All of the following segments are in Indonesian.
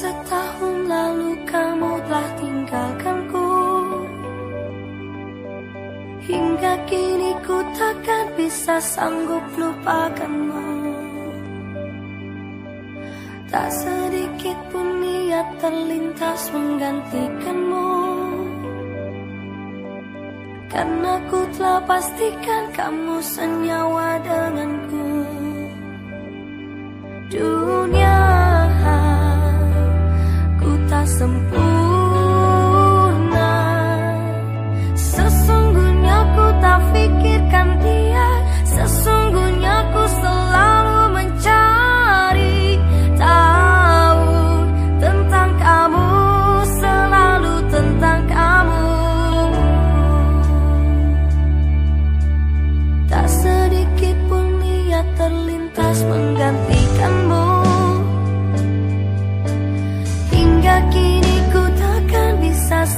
Setahun lalu kamu telah tinggalkanku. Hingga kini ku takkan bisa sanggup lupakanmu. Tak sedikit pun niat terlintas menggantikanmu. Karena ku telah pastikan kamu senyawa denganku. Dunia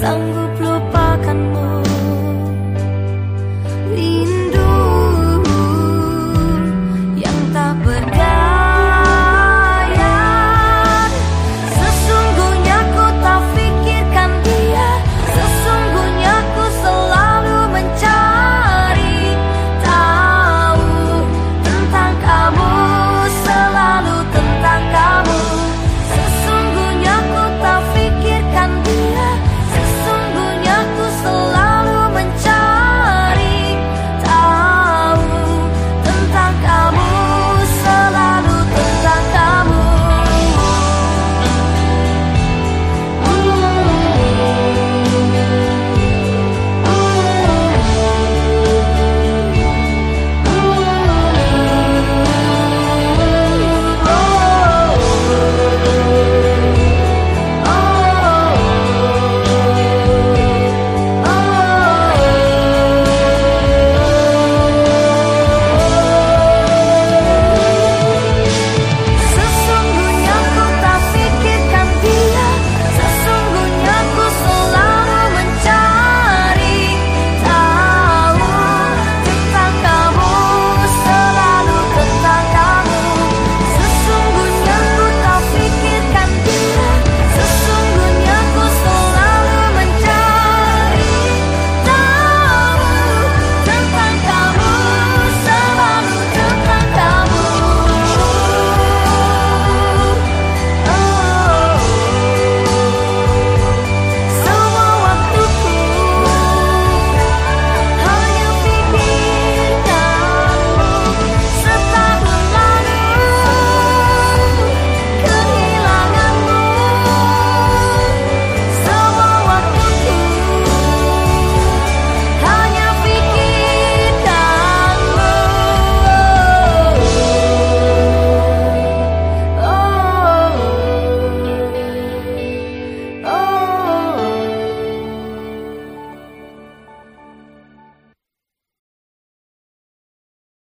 当孤